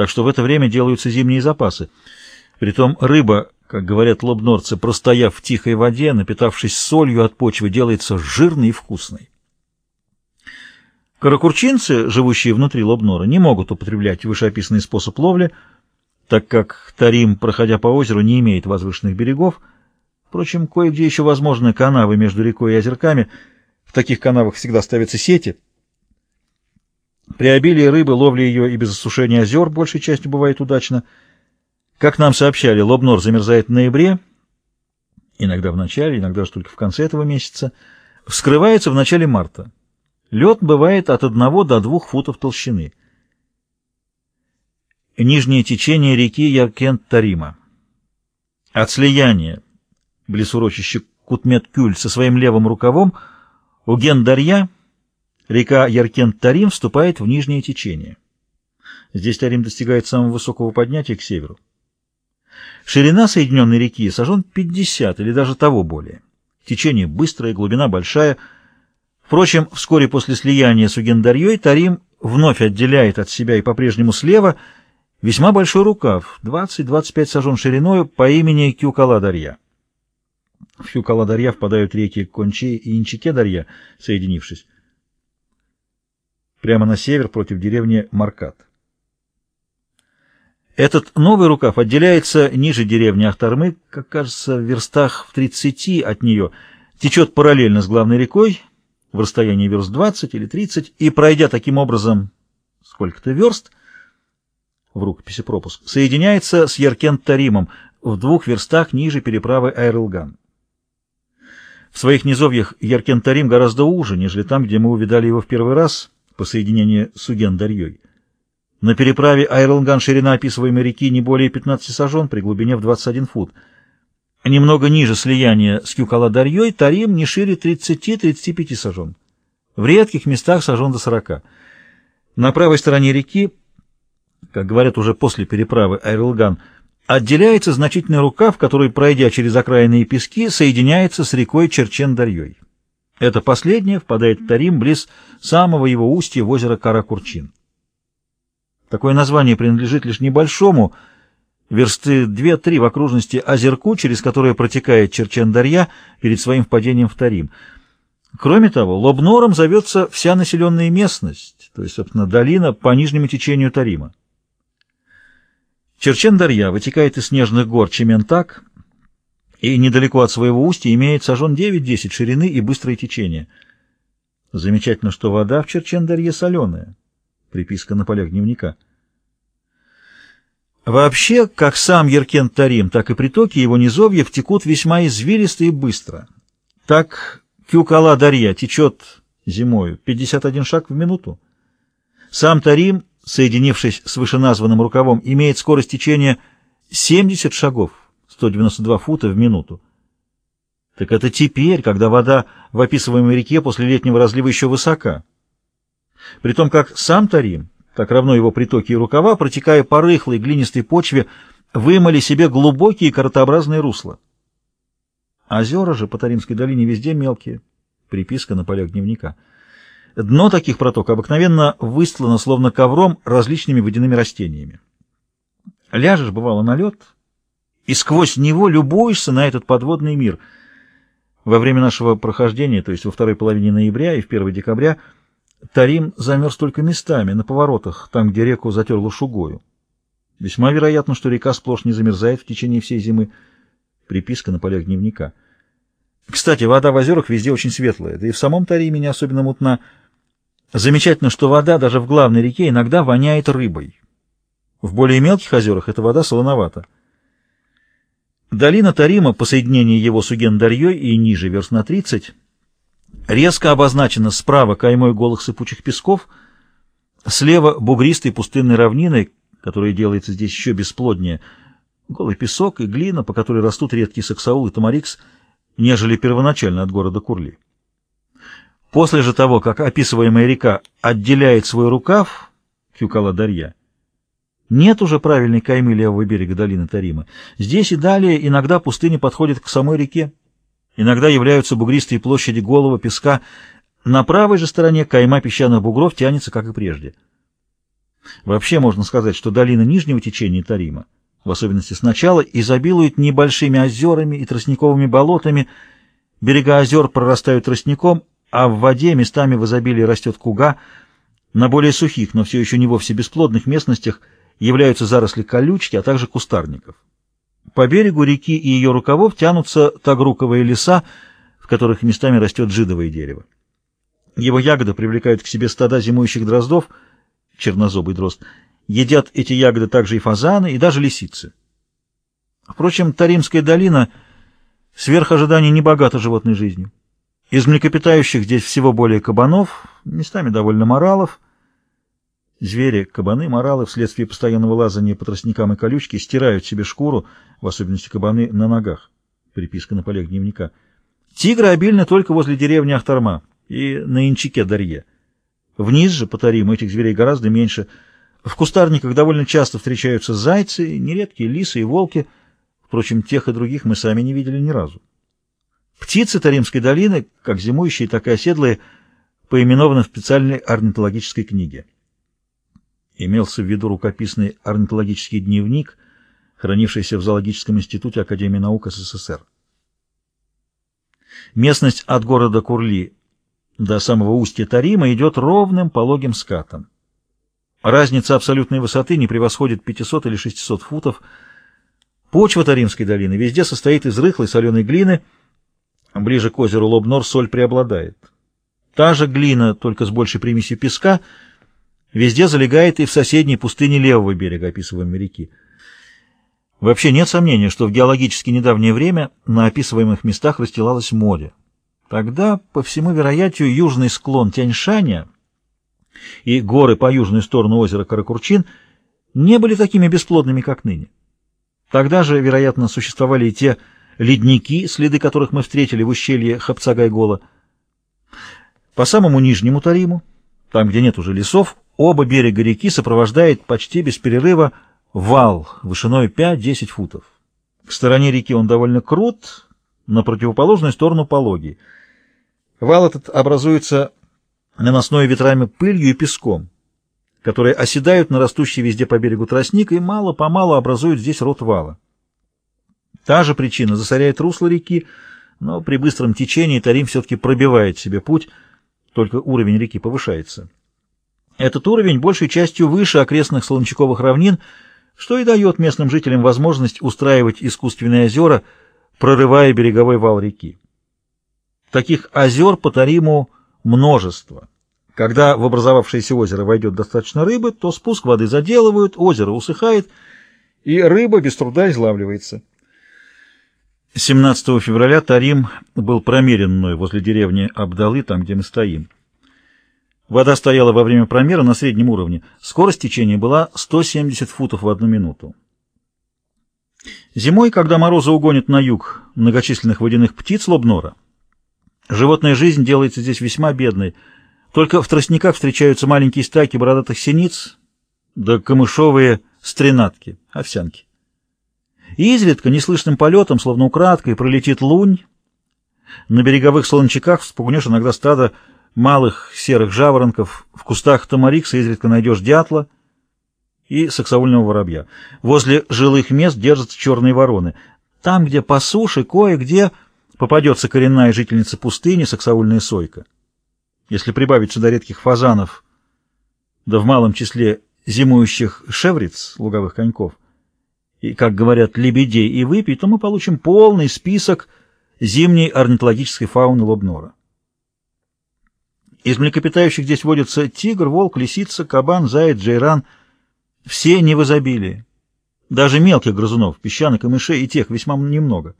так что в это время делаются зимние запасы. Притом рыба, как говорят лобнорцы, простояв в тихой воде, напитавшись солью от почвы, делается жирной и вкусной. Каракурчинцы, живущие внутри Лобнора, не могут употреблять вышеописанный способ ловли, так как Тарим, проходя по озеру, не имеет возвышенных берегов. Впрочем, кое-где еще возможны канавы между рекой и озерками. В таких канавах всегда ставятся сети. При обилии рыбы ловля ее и без осушения озер большей частью бывает удачно. Как нам сообщали, Лобнор замерзает в ноябре, иногда в начале, иногда же только в конце этого месяца, вскрывается в начале марта. Лед бывает от 1 до 2 футов толщины. Нижнее течение реки Яркент-Тарима. От слияния близ урочища Кутмет-Кюль со своим левым рукавом у Ген-Дарья река Яркент-Тарим вступает в нижнее течение. Здесь Тарим достигает самого высокого поднятия к северу. Ширина соединенной реки сажен 50 или даже того более. Течение быстрое, глубина большая – Впрочем, вскоре после слияния с Угендарьей Тарим вновь отделяет от себя и по-прежнему слева весьма большой рукав, 20-25 сажен шириною, по имени Кюкала-Дарья. В Кюкала-Дарья впадают реки Кончи и Инчике-Дарья, соединившись. Прямо на север против деревни Маркат. Этот новый рукав отделяется ниже деревни Ахтармы, как кажется, в верстах в 30 от нее, течет параллельно с главной рекой, в расстоянии верст 20 или 30, и, пройдя таким образом сколько-то верст, в рукописи пропуск, соединяется с Яркент-Таримом в двух верстах ниже переправы Айрлган. В своих низовьях Яркент-Тарим гораздо уже, нежели там, где мы увидали его в первый раз по соединению с Уген-Дарьей. На переправе Айрлган ширина описываемой реки не более 15 сажен при глубине в 21 фут – Немного ниже слияния с Кюкала-Дарьей Тарим не шире 30-35 сажен. В редких местах сажен до 40. На правой стороне реки, как говорят уже после переправы Айрлган, отделяется значительный рукав, который, пройдя через окраинные пески, соединяется с рекой Черчен-Дарьей. Это последнее впадает в Тарим близ самого его устья в озеро Каракурчин. Такое название принадлежит лишь небольшому, версты 2-3 в окружности Озерку, через которое протекает Черчендарья перед своим впадением в Тарим. Кроме того, Лобнором зовется вся населенная местность, то есть, собственно, долина по нижнему течению Тарима. Черчендарья вытекает из снежных гор Чементак и недалеко от своего устья имеет сажен 9-10 ширины и быстрое течение. Замечательно, что вода в Черчендарье соленая. Приписка на полях дневника. Вообще, как сам Еркен-Тарим, так и притоки его низовьев текут весьма извилисто и быстро. Так Кюкала-Дарья течет зимою 51 шаг в минуту. Сам Тарим, соединившись с вышеназванным рукавом, имеет скорость течения 70 шагов, 192 фута в минуту. Так это теперь, когда вода в описываемой реке после летнего разлива еще высока. При том, как сам Тарим как равно его притоки и рукава, протекая по рыхлой глинистой почве, вымыли себе глубокие картообразные русла. Озера же по Таримской долине везде мелкие. Приписка на полях дневника. Дно таких проток обыкновенно выстлано словно ковром различными водяными растениями. Ляжешь, бывало, на лед, и сквозь него любуешься на этот подводный мир. Во время нашего прохождения, то есть во второй половине ноября и в 1 декабря, Тарим замерз только местами, на поворотах, там, где реку затерло шугою. Весьма вероятно, что река сплошь не замерзает в течение всей зимы. Приписка на полях дневника. Кстати, вода в озерах везде очень светлая, да и в самом Тариме не особенно мутна. Замечательно, что вода даже в главной реке иногда воняет рыбой. В более мелких озерах эта вода солоновата. Долина Тарима по соединению его с Уген-Дарьей и ниже верст на 30 резко обозначена справа каймой голых сыпучих песков, слева бугристой пустынной равниной, которая делается здесь еще бесплоднее, голый песок и глина, по которой растут редкий саксаул и тамарикс, нежели первоначально от города Курли. После же того, как описываемая река отделяет свой рукав, Кюкала-Дарья, нет уже правильной каймы левого берега долины Тарима. Здесь и далее иногда пустыня подходит к самой реке. Иногда являются бугристые площади голого песка. На правой же стороне кайма песчаных бугров тянется, как и прежде. Вообще можно сказать, что долина нижнего течения Тарима, в особенности сначала, изобилует небольшими озерами и тростниковыми болотами, берега озер прорастают тростником, а в воде местами в изобилии растет куга, на более сухих, но все еще не вовсе бесплодных местностях являются заросли колючки, а также кустарников. По берегу реки и ее рукавов тянутся тагруковые леса, в которых местами растет жидовое дерево. Его ягоды привлекают к себе стада зимующих дроздов, чернозобый дрозд. Едят эти ягоды также и фазаны, и даже лисицы. Впрочем, Таримская долина сверх ожиданий не богата животной жизнью. Из млекопитающих здесь всего более кабанов, местами довольно моралов. Звери, кабаны, моралы вследствие постоянного лазания по тростникам и колючке стирают себе шкуру, в особенности кабаны, на ногах. Приписка на полях дневника. Тигры обильны только возле деревни Ахтарма и на Инчике Дарье. Вниз же, по Тариму, этих зверей гораздо меньше. В кустарниках довольно часто встречаются зайцы, нередкие лисы и волки. Впрочем, тех и других мы сами не видели ни разу. Птицы Таримской долины, как зимующие, так и оседлые, поименованы в специальной орнитологической книге. Имелся в виду рукописный орнитологический дневник, хранившийся в Зоологическом институте Академии наук СССР. Местность от города Курли до самого устья Тарима идет ровным пологим скатом. Разница абсолютной высоты не превосходит 500 или 600 футов. Почва Таримской долины везде состоит из рыхлой соленой глины, ближе к озеру Лобнор соль преобладает. Та же глина, только с большей примесью песка, везде залегает и в соседней пустыне левого берега описываемой реки. Вообще нет сомнения, что в геологически недавнее время на описываемых местах расстилалось море. Тогда, по всему вероятию, южный склон Тяньшаня и горы по южную сторону озера Каракурчин не были такими бесплодными, как ныне. Тогда же, вероятно, существовали и те ледники, следы которых мы встретили в ущелье Хапцагайгола. По самому нижнему Тариму, там, где нет уже лесов, оба берега реки сопровождает почти без перерыва вал вышиной 5-10 футов. К стороне реки он довольно крут, на противоположную сторону пологий — Вал этот образуется наносной ветрами пылью и песком, которые оседают на растущий везде по берегу тростник и мало-помалу образуют здесь рот вала. Та же причина засоряет русло реки, но при быстром течении Тарим все-таки пробивает себе путь, только уровень реки повышается. Этот уровень большей частью выше окрестных солончаковых равнин, что и дает местным жителям возможность устраивать искусственные озера, прорывая береговой вал реки. Таких озер по Тариму множество. Когда в образовавшееся озеро войдет достаточно рыбы, то спуск воды заделывают, озеро усыхает, и рыба без труда излавливается. 17 февраля Тарим был промерен мной возле деревни Абдалы, там, где мы стоим. Вода стояла во время промера на среднем уровне. Скорость течения была 170 футов в одну минуту. Зимой, когда морозы угонят на юг многочисленных водяных птиц Лобнора, Животная жизнь делается здесь весьма бедной. Только в тростниках встречаются маленькие стаки бородатых синиц, да камышовые стренатки, овсянки. И изредка неслышным полетом, словно украдкой, пролетит лунь. На береговых солончаках вспугнешь иногда стадо малых серых жаворонков, в кустах тамарикса изредка найдешь дятла и саксовольного воробья. Возле жилых мест держатся черные вороны. Там, где по суше, кое-где попадется коренная жительница пустыни, саксаульная сойка. Если прибавить сюда редких фазанов, да в малом числе зимующих шевриц, луговых коньков, и, как говорят, лебедей и выпей, то мы получим полный список зимней орнитологической фауны Лобнора. Из млекопитающих здесь водятся тигр, волк, лисица, кабан, заяц, джейран. Все не в изобилии. Даже мелких грызунов, песчанок и мышей, и тех весьма немного.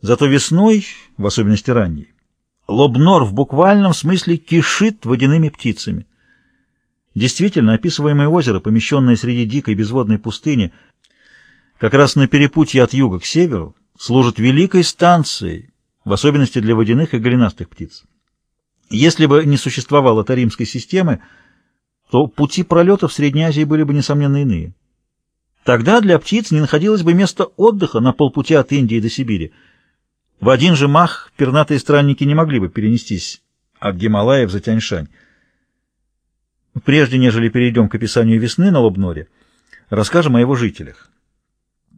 Зато весной, в особенности ранней, Лобнор в буквальном смысле кишит водяными птицами. Действительно, описываемое озеро, помещенное среди дикой безводной пустыни, как раз на перепутье от юга к северу, служит великой станцией, в особенности для водяных и голенастых птиц. Если бы не существовало таримской системы, то пути пролета в Средней Азии были бы, несомненно, иные. Тогда для птиц не находилось бы места отдыха на полпути от Индии до Сибири, в один же мах пернатые странники не могли бы перенестись от Гималаев за Тяньшань. Прежде нежели перейдем к описанию весны на Лобноре, расскажем о его жителях.